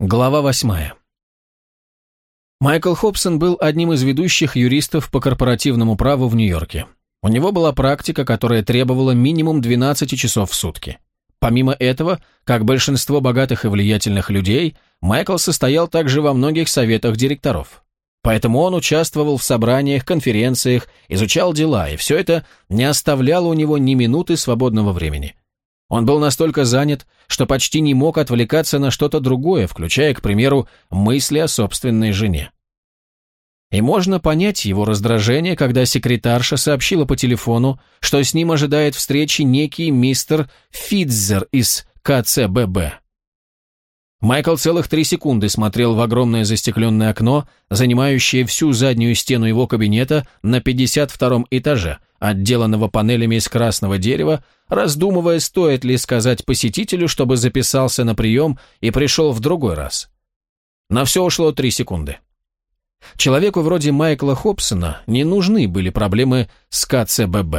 Глава восьмая. Майкл Хобсон был одним из ведущих юристов по корпоративному праву в Нью-Йорке. У него была практика, которая требовала минимум 12 часов в сутки. Помимо этого, как большинство богатых и влиятельных людей, Майкл состоял также во многих советах директоров. Поэтому он участвовал в собраниях, конференциях, изучал дела, и все это не оставляло у него ни минуты свободного времени. Он был настолько занят, что почти не мог отвлекаться на что-то другое, включая, к примеру, мысли о собственной жене. И можно понять его раздражение, когда секретарша сообщила по телефону, что с ним ожидает встречи некий мистер Фидзер из КЦББ. Майкл целых три секунды смотрел в огромное застекленное окно, занимающее всю заднюю стену его кабинета на 52-м этаже, отделанного панелями из красного дерева, раздумывая, стоит ли сказать посетителю, чтобы записался на прием и пришел в другой раз. На все ушло три секунды. Человеку вроде Майкла Хобсона не нужны были проблемы с КЦББ.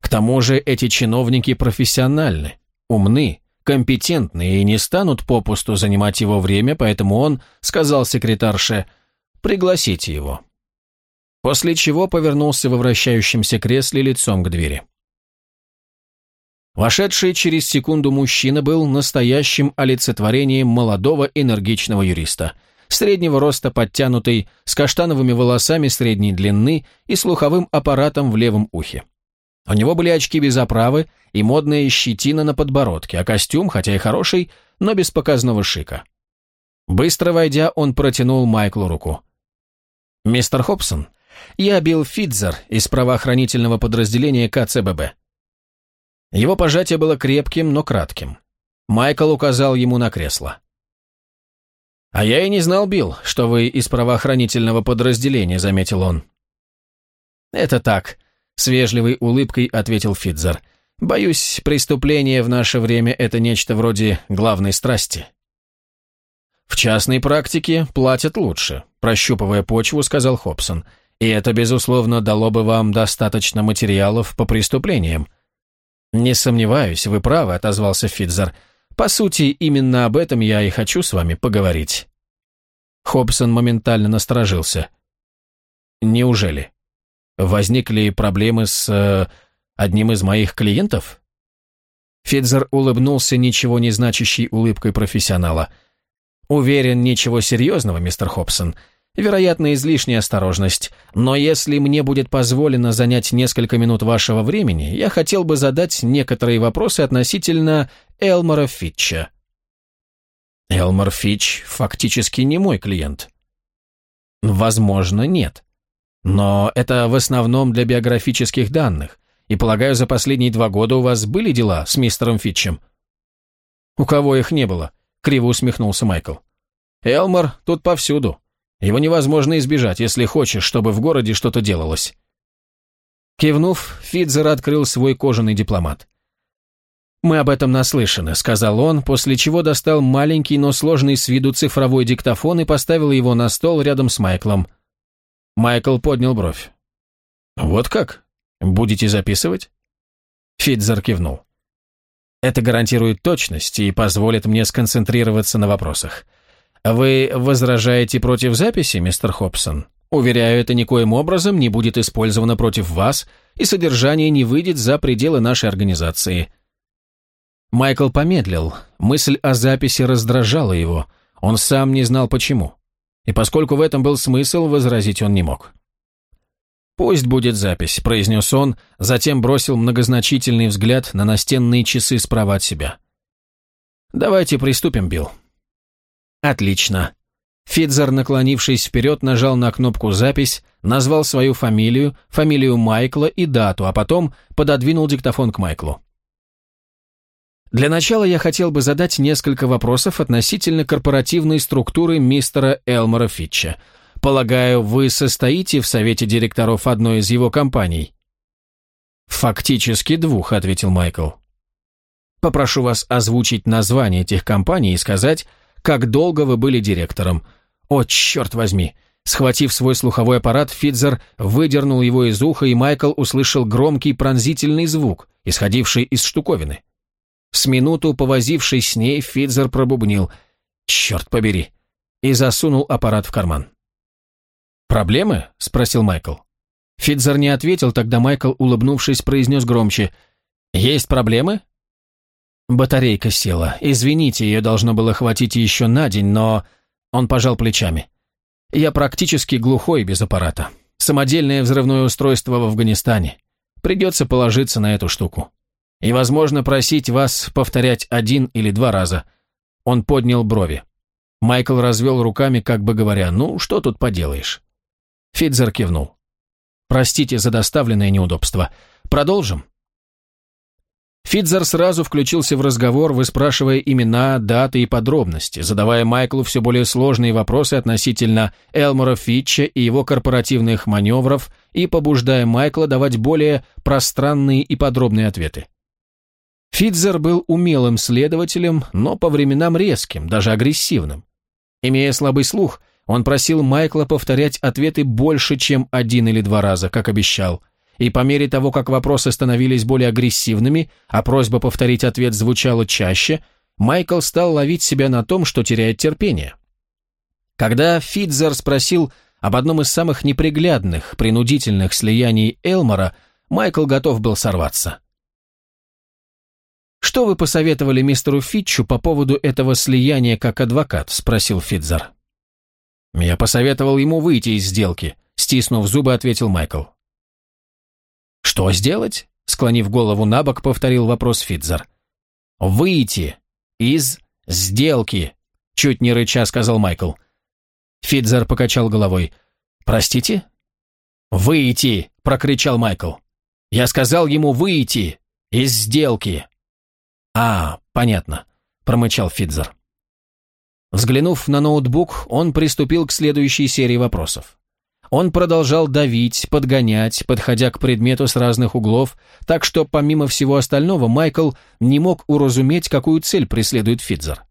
К тому же эти чиновники профессиональны, умны, компетентны и не станут попусту занимать его время, поэтому он сказал секретарше «пригласите его» после чего повернулся во вращающемся кресле лицом к двери. Вошедший через секунду мужчина был настоящим олицетворением молодого энергичного юриста, среднего роста подтянутый, с каштановыми волосами средней длины и слуховым аппаратом в левом ухе. У него были очки без оправы и модная щетина на подбородке, а костюм, хотя и хороший, но без показного шика. Быстро войдя, он протянул Майклу руку. «Мистер Хобсон, я Билл Фидзер из правоохранительного подразделения КЦББ. Его пожатие было крепким, но кратким. Майкл указал ему на кресло. «А я и не знал, Билл, что вы из правоохранительного подразделения», — заметил он. «Это так», — с вежливой улыбкой ответил Фидзер. «Боюсь, преступление в наше время — это нечто вроде главной страсти». «В частной практике платят лучше», — прощупывая почву, сказал Хобсон. И это, безусловно, дало бы вам достаточно материалов по преступлениям. Не сомневаюсь, вы правы, отозвался Фидзер. По сути, именно об этом я и хочу с вами поговорить. Хобсон моментально насторожился. Неужели? Возникли проблемы с э, одним из моих клиентов? Фидзер улыбнулся ничего не значащей улыбкой профессионала. Уверен, ничего серьезного, мистер Хобсон. Вероятно, излишняя осторожность, но если мне будет позволено занять несколько минут вашего времени, я хотел бы задать некоторые вопросы относительно Элмора Фитча. Элмор Фитч фактически не мой клиент. Возможно, нет. Но это в основном для биографических данных, и, полагаю, за последние два года у вас были дела с мистером Фитчем? У кого их не было? Криво усмехнулся Майкл. Элмор тут повсюду. Его невозможно избежать, если хочешь, чтобы в городе что-то делалось». Кивнув, Фидзер открыл свой кожаный дипломат. «Мы об этом наслышаны», — сказал он, после чего достал маленький, но сложный с виду цифровой диктофон и поставил его на стол рядом с Майклом. Майкл поднял бровь. «Вот как? Будете записывать?» Фидзер кивнул. «Это гарантирует точность и позволит мне сконцентрироваться на вопросах. «Вы возражаете против записи, мистер Хобсон? Уверяю, это никоим образом не будет использовано против вас, и содержание не выйдет за пределы нашей организации». Майкл помедлил. Мысль о записи раздражала его. Он сам не знал почему. И поскольку в этом был смысл, возразить он не мог. «Пусть будет запись», — произнес он, затем бросил многозначительный взгляд на настенные часы справа от себя. «Давайте приступим, Билл. Отлично. Фидзер, наклонившись вперед, нажал на кнопку «Запись», назвал свою фамилию, фамилию Майкла и дату, а потом пододвинул диктофон к Майклу. Для начала я хотел бы задать несколько вопросов относительно корпоративной структуры мистера Элмора Фитча. Полагаю, вы состоите в совете директоров одной из его компаний? Фактически двух, ответил Майкл. Попрошу вас озвучить название этих компаний и сказать, как долго вы были директором. О, черт возьми!» Схватив свой слуховой аппарат, Фидзер выдернул его из уха, и Майкл услышал громкий пронзительный звук, исходивший из штуковины. С минуту повозившись с ней, Фидзер пробубнил. Черт побери. И засунул аппарат в карман. «Проблемы?» – спросил Майкл. Фитзер не ответил, тогда Майкл, улыбнувшись, произнес громче. «Есть проблемы?» Батарейка села. Извините, ее должно было хватить еще на день, но... Он пожал плечами. Я практически глухой без аппарата. Самодельное взрывное устройство в Афганистане. Придется положиться на эту штуку. И, возможно, просить вас повторять один или два раза. Он поднял брови. Майкл развел руками, как бы говоря, ну, что тут поделаешь. Фитзер кивнул. Простите за доставленное неудобство. Продолжим? Фитзер сразу включился в разговор, выспрашивая имена, даты и подробности, задавая Майклу все более сложные вопросы относительно Элмора Фитча и его корпоративных маневров и побуждая Майкла давать более пространные и подробные ответы. Фитзер был умелым следователем, но по временам резким, даже агрессивным. Имея слабый слух, он просил Майкла повторять ответы больше, чем один или два раза, как обещал – и по мере того, как вопросы становились более агрессивными, а просьба повторить ответ звучала чаще, Майкл стал ловить себя на том, что теряет терпение. Когда Фитзер спросил об одном из самых неприглядных, принудительных слияний Элмора, Майкл готов был сорваться. «Что вы посоветовали мистеру Фитчу по поводу этого слияния как адвокат?» – спросил Фитзер. «Я посоветовал ему выйти из сделки», – стиснув зубы, ответил Майкл. «Что сделать?» — склонив голову на бок, повторил вопрос Фитзер. «Выйти из сделки», — чуть не рыча сказал Майкл. Фитзер покачал головой. «Простите?» «Выйти!» — прокричал Майкл. «Я сказал ему выйти из сделки!» «А, понятно», — промычал Фитзер. Взглянув на ноутбук, он приступил к следующей серии вопросов. Он продолжал давить, подгонять, подходя к предмету с разных углов, так что, помимо всего остального, Майкл не мог уразуметь, какую цель преследует Фитзер.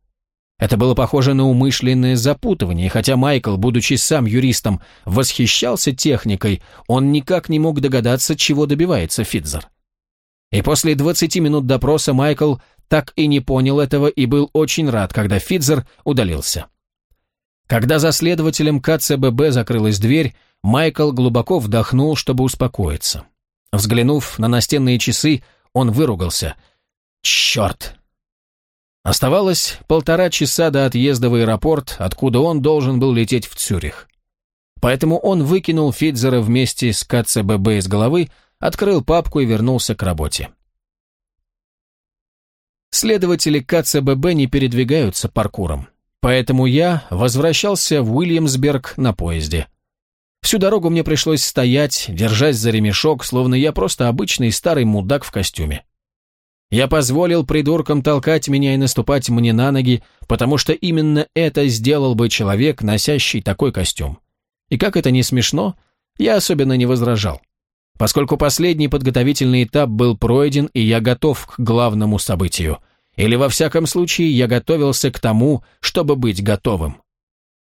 Это было похоже на умышленное запутывание, хотя Майкл, будучи сам юристом, восхищался техникой, он никак не мог догадаться, чего добивается Фитзер. И после 20 минут допроса Майкл так и не понял этого и был очень рад, когда Фитзер удалился. Когда за следователем КЦББ закрылась дверь, Майкл глубоко вдохнул, чтобы успокоиться. Взглянув на настенные часы, он выругался. «Черт!» Оставалось полтора часа до отъезда в аэропорт, откуда он должен был лететь в Цюрих. Поэтому он выкинул Фитзера вместе с КЦББ из головы, открыл папку и вернулся к работе. Следователи КЦББ не передвигаются паркуром, поэтому я возвращался в Уильямсберг на поезде. Всю дорогу мне пришлось стоять, держась за ремешок, словно я просто обычный старый мудак в костюме. Я позволил придуркам толкать меня и наступать мне на ноги, потому что именно это сделал бы человек, носящий такой костюм. И как это не смешно, я особенно не возражал. Поскольку последний подготовительный этап был пройден, и я готов к главному событию. Или, во всяком случае, я готовился к тому, чтобы быть готовым.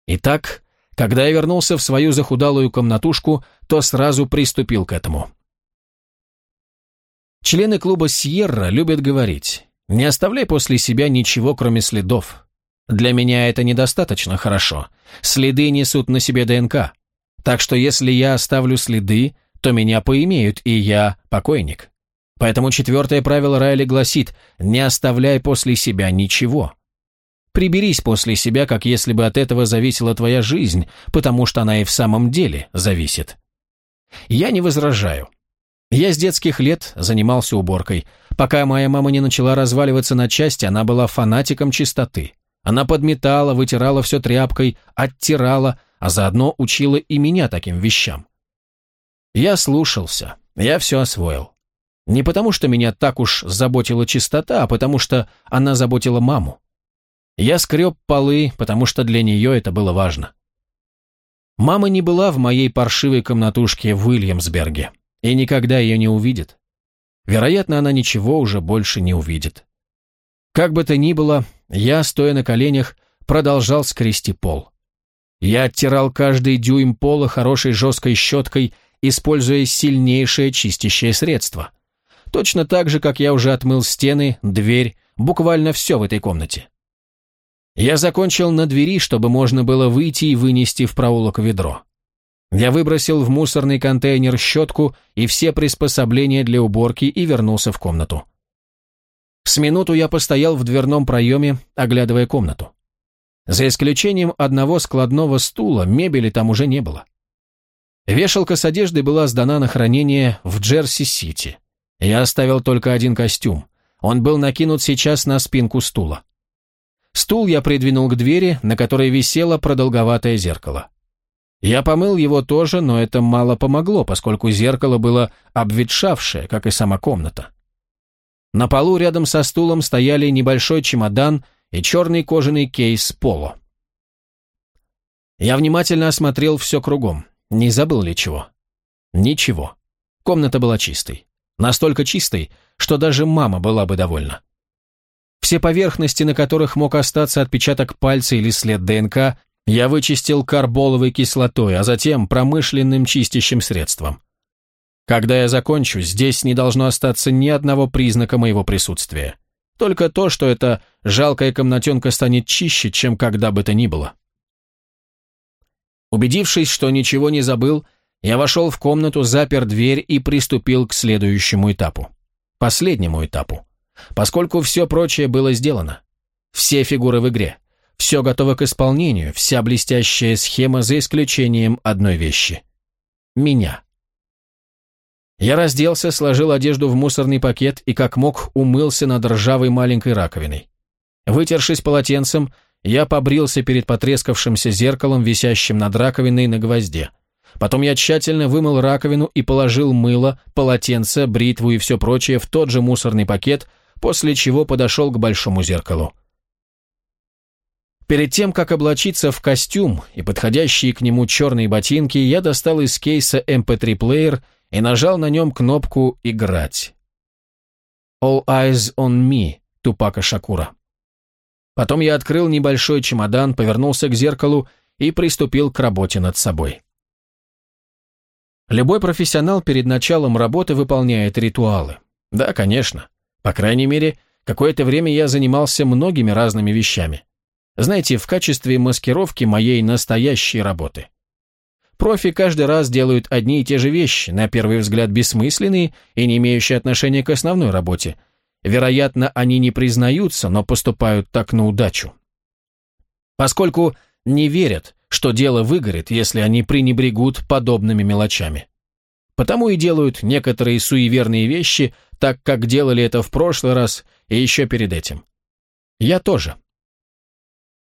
Итак, когда я вернулся в свою захудалую комнатушку, то сразу приступил к этому. Члены клуба «Сьерра» любят говорить «Не оставляй после себя ничего, кроме следов». Для меня это недостаточно хорошо. Следы несут на себе ДНК. Так что если я оставлю следы, то меня поимеют, и я покойник. Поэтому четвертое правило Райли гласит «Не оставляй после себя ничего». Приберись после себя, как если бы от этого зависела твоя жизнь, потому что она и в самом деле зависит. Я не возражаю. Я с детских лет занимался уборкой. Пока моя мама не начала разваливаться на части, она была фанатиком чистоты. Она подметала, вытирала все тряпкой, оттирала, а заодно учила и меня таким вещам. Я слушался, я все освоил. Не потому, что меня так уж заботила чистота, а потому что она заботила маму. Я скреб полы, потому что для нее это было важно. Мама не была в моей паршивой комнатушке в Уильямсберге и никогда ее не увидит. Вероятно, она ничего уже больше не увидит. Как бы то ни было, я, стоя на коленях, продолжал скрести пол. Я оттирал каждый дюйм пола хорошей жесткой щеткой, используя сильнейшее чистящее средство. Точно так же, как я уже отмыл стены, дверь, буквально все в этой комнате. Я закончил на двери, чтобы можно было выйти и вынести в проулок ведро. Я выбросил в мусорный контейнер щетку и все приспособления для уборки и вернулся в комнату. С минуту я постоял в дверном проеме, оглядывая комнату. За исключением одного складного стула, мебели там уже не было. Вешалка с одеждой была сдана на хранение в Джерси-Сити. Я оставил только один костюм. Он был накинут сейчас на спинку стула. Стул я придвинул к двери, на которой висело продолговатое зеркало. Я помыл его тоже, но это мало помогло, поскольку зеркало было обветшавшее, как и сама комната. На полу рядом со стулом стояли небольшой чемодан и черный кожаный кейс Поло. Я внимательно осмотрел все кругом. Не забыл ли чего? Ничего. Комната была чистой. Настолько чистой, что даже мама была бы довольна. Все поверхности, на которых мог остаться отпечаток пальца или след ДНК, я вычистил карболовой кислотой, а затем промышленным чистящим средством. Когда я закончу, здесь не должно остаться ни одного признака моего присутствия. Только то, что эта жалкая комнатенка станет чище, чем когда бы то ни было. Убедившись, что ничего не забыл, я вошел в комнату, запер дверь и приступил к следующему этапу. Последнему этапу поскольку все прочее было сделано. Все фигуры в игре. Все готово к исполнению, вся блестящая схема за исключением одной вещи. Меня. Я разделся, сложил одежду в мусорный пакет и как мог умылся над ржавой маленькой раковиной. Вытершись полотенцем, я побрился перед потрескавшимся зеркалом, висящим над раковиной на гвозде. Потом я тщательно вымыл раковину и положил мыло, полотенце, бритву и все прочее в тот же мусорный пакет, после чего подошел к большому зеркалу. Перед тем, как облачиться в костюм и подходящие к нему черные ботинки, я достал из кейса MP3-плеер и нажал на нем кнопку «Играть». «All eyes on me» Тупака Шакура. Потом я открыл небольшой чемодан, повернулся к зеркалу и приступил к работе над собой. Любой профессионал перед началом работы выполняет ритуалы. Да, конечно. По крайней мере, какое-то время я занимался многими разными вещами. Знаете, в качестве маскировки моей настоящей работы. Профи каждый раз делают одни и те же вещи, на первый взгляд бессмысленные и не имеющие отношения к основной работе. Вероятно, они не признаются, но поступают так на удачу. Поскольку не верят, что дело выгорит, если они пренебрегут подобными мелочами. Потому и делают некоторые суеверные вещи, так как делали это в прошлый раз и еще перед этим. Я тоже.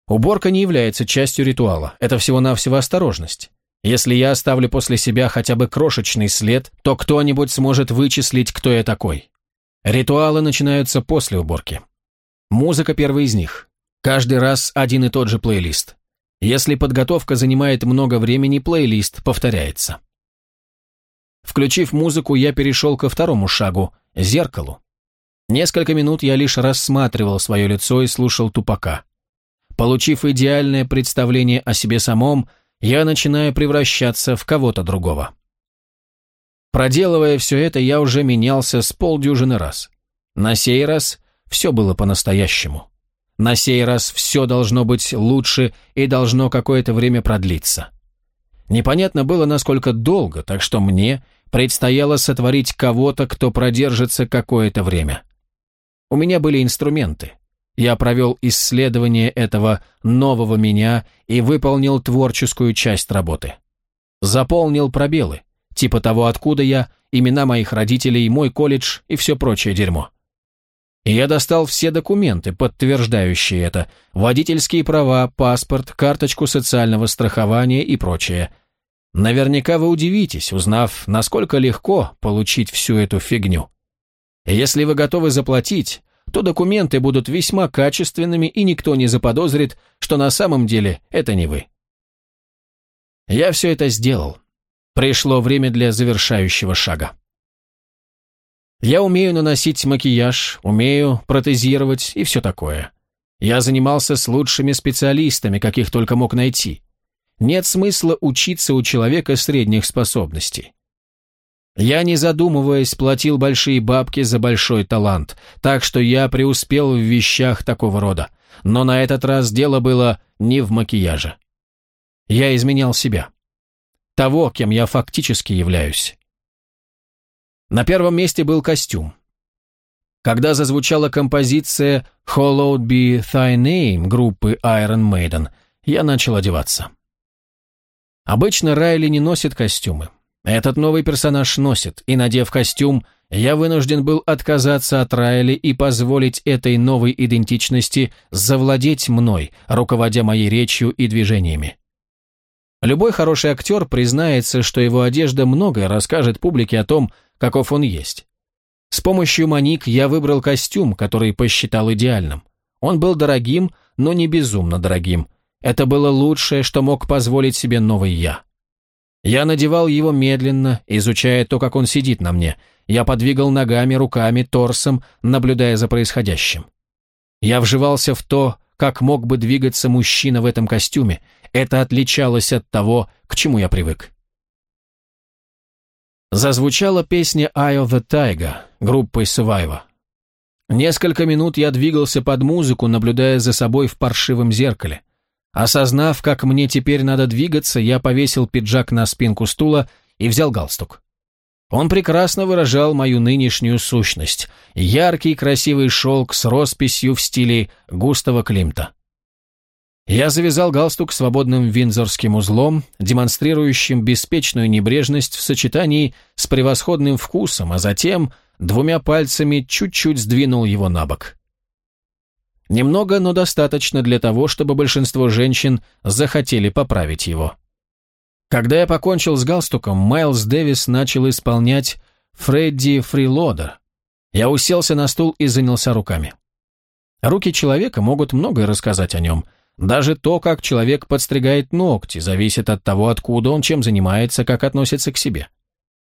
Уборка не является частью ритуала, это всего-навсего осторожность. Если я оставлю после себя хотя бы крошечный след, то кто-нибудь сможет вычислить, кто я такой. Ритуалы начинаются после уборки. Музыка первый из них. Каждый раз один и тот же плейлист. Если подготовка занимает много времени, плейлист повторяется. Включив музыку, я перешел ко второму шагу – зеркалу. Несколько минут я лишь рассматривал свое лицо и слушал тупака. Получив идеальное представление о себе самом, я начинаю превращаться в кого-то другого. Проделывая все это, я уже менялся с полдюжины раз. На сей раз все было по-настоящему. На сей раз все должно быть лучше и должно какое-то время продлиться. Непонятно было, насколько долго, так что мне предстояло сотворить кого-то, кто продержится какое-то время. У меня были инструменты. Я провел исследование этого нового меня и выполнил творческую часть работы. Заполнил пробелы, типа того, откуда я, имена моих родителей, мой колледж и все прочее дерьмо. И я достал все документы, подтверждающие это, водительские права, паспорт, карточку социального страхования и прочее – Наверняка вы удивитесь, узнав, насколько легко получить всю эту фигню. Если вы готовы заплатить, то документы будут весьма качественными, и никто не заподозрит, что на самом деле это не вы. Я все это сделал. Пришло время для завершающего шага. Я умею наносить макияж, умею протезировать и все такое. Я занимался с лучшими специалистами, каких только мог найти нет смысла учиться у человека средних способностей. Я, не задумываясь, платил большие бабки за большой талант, так что я преуспел в вещах такого рода. но на этот раз дело было не в макияже. Я изменял себя. Того, кем я фактически являюсь. На первом месте был костюм. Когда зазвучала композиция «Hollowed be thy name» группы Iron Maiden, я начал одеваться. Обычно Райли не носит костюмы. Этот новый персонаж носит, и, надев костюм, я вынужден был отказаться от Райли и позволить этой новой идентичности завладеть мной, руководя моей речью и движениями. Любой хороший актер признается, что его одежда многое расскажет публике о том, каков он есть. С помощью Маник я выбрал костюм, который посчитал идеальным. Он был дорогим, но не безумно дорогим. Это было лучшее, что мог позволить себе новый я. Я надевал его медленно, изучая то, как он сидит на мне. Я подвигал ногами, руками, торсом, наблюдая за происходящим. Я вживался в то, как мог бы двигаться мужчина в этом костюме. Это отличалось от того, к чему я привык. Зазвучала песня «Eye of the Tiger» группой Survivor. Несколько минут я двигался под музыку, наблюдая за собой в паршивом зеркале. Осознав, как мне теперь надо двигаться, я повесил пиджак на спинку стула и взял галстук. Он прекрасно выражал мою нынешнюю сущность. Яркий красивый шелк с росписью в стиле Густава Климта. Я завязал галстук свободным винзорским узлом, демонстрирующим беспечную небрежность в сочетании с превосходным вкусом, а затем двумя пальцами чуть-чуть сдвинул его на бок. Немного, но достаточно для того, чтобы большинство женщин захотели поправить его. Когда я покончил с галстуком, Майлз Дэвис начал исполнять «Фредди Фрилодер». Я уселся на стул и занялся руками. Руки человека могут многое рассказать о нем. Даже то, как человек подстригает ногти, зависит от того, откуда он чем занимается, как относится к себе.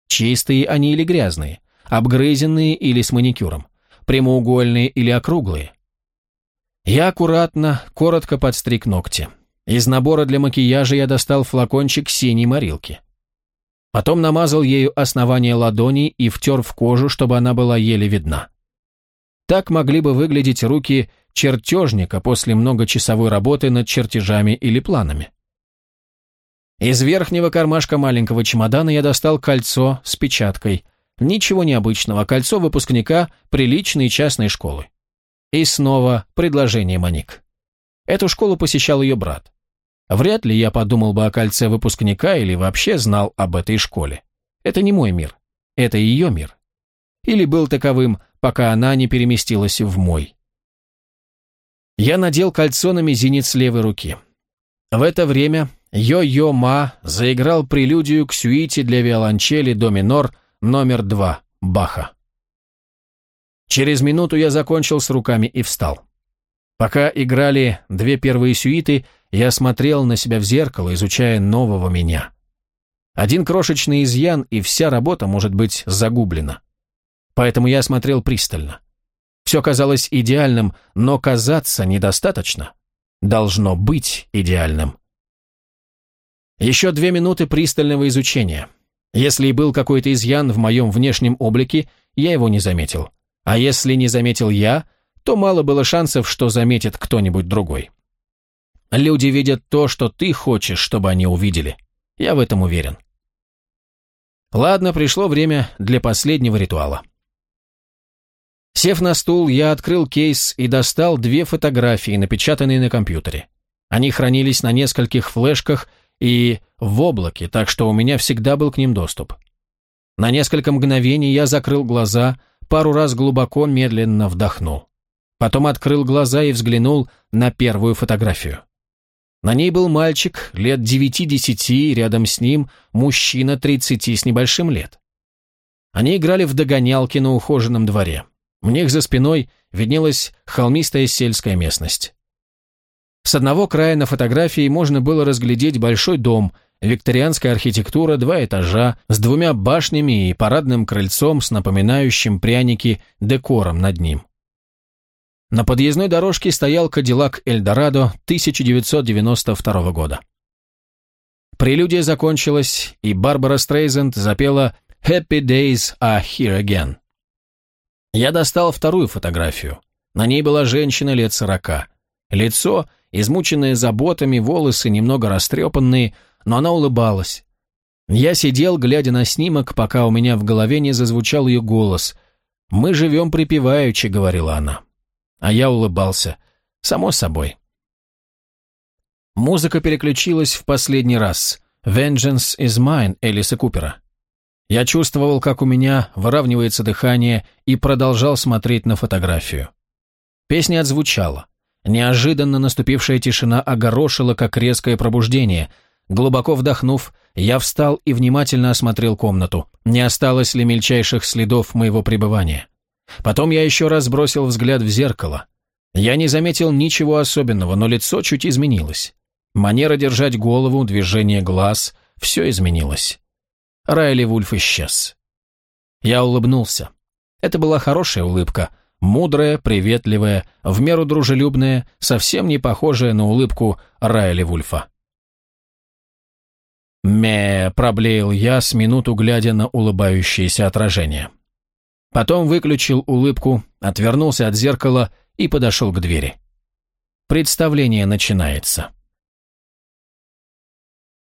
Чистые они или грязные, обгрызенные или с маникюром, прямоугольные или округлые, я аккуратно, коротко подстриг ногти. Из набора для макияжа я достал флакончик синей морилки. Потом намазал ею основание ладони и втер в кожу, чтобы она была еле видна. Так могли бы выглядеть руки чертежника после многочасовой работы над чертежами или планами. Из верхнего кармашка маленького чемодана я достал кольцо с печаткой. Ничего необычного, кольцо выпускника приличной частной школы. И снова предложение Маник. Эту школу посещал ее брат. Вряд ли я подумал бы о кольце выпускника или вообще знал об этой школе. Это не мой мир. Это ее мир. Или был таковым, пока она не переместилась в мой. Я надел кольцо на мизинец левой руки. В это время Йо-Йо Ма заиграл прелюдию к сюите для виолончели до минор номер два Баха. Через минуту я закончил с руками и встал. Пока играли две первые сюиты, я смотрел на себя в зеркало, изучая нового меня. Один крошечный изъян, и вся работа может быть загублена. Поэтому я смотрел пристально. Все казалось идеальным, но казаться недостаточно. Должно быть идеальным. Еще две минуты пристального изучения. Если и был какой-то изъян в моем внешнем облике, я его не заметил. А если не заметил я, то мало было шансов, что заметит кто-нибудь другой. Люди видят то, что ты хочешь, чтобы они увидели. Я в этом уверен. Ладно, пришло время для последнего ритуала. Сев на стул, я открыл кейс и достал две фотографии, напечатанные на компьютере. Они хранились на нескольких флешках и в облаке, так что у меня всегда был к ним доступ. На несколько мгновений я закрыл глаза, пару раз глубоко, медленно вдохнул. Потом открыл глаза и взглянул на первую фотографию. На ней был мальчик лет девяти-десяти, рядом с ним мужчина тридцати с небольшим лет. Они играли в догонялки на ухоженном дворе. У них за спиной виднелась холмистая сельская местность. С одного края на фотографии можно было разглядеть большой дом, Викторианская архитектура, два этажа, с двумя башнями и парадным крыльцом с напоминающим пряники декором над ним. На подъездной дорожке стоял Кадиллак Эльдорадо 1992 года. Прелюдия закончилась, и Барбара Стрейзенд запела «Happy Days are here again». Я достал вторую фотографию. На ней была женщина лет сорока. Лицо, измученное заботами, волосы немного растрепанные, но она улыбалась. Я сидел, глядя на снимок, пока у меня в голове не зазвучал ее голос. «Мы живем припеваючи», — говорила она. А я улыбался. Само собой. Музыка переключилась в последний раз. «Vengeance is mine» Элиса Купера. Я чувствовал, как у меня выравнивается дыхание, и продолжал смотреть на фотографию. Песня отзвучала. Неожиданно наступившая тишина огорошила, как резкое пробуждение. Глубоко вдохнув, я встал и внимательно осмотрел комнату. Не осталось ли мельчайших следов моего пребывания? Потом я еще раз бросил взгляд в зеркало. Я не заметил ничего особенного, но лицо чуть изменилось. Манера держать голову, движение глаз – все изменилось. Райли Вульф исчез. Я улыбнулся. Это была хорошая улыбка, мудрая, приветливая, в меру дружелюбная, совсем не похожая на улыбку Райли Вульфа. «Ме», — проблеял я, с минуту глядя на улыбающееся отражение. Потом выключил улыбку, отвернулся от зеркала и подошел к двери. Представление начинается.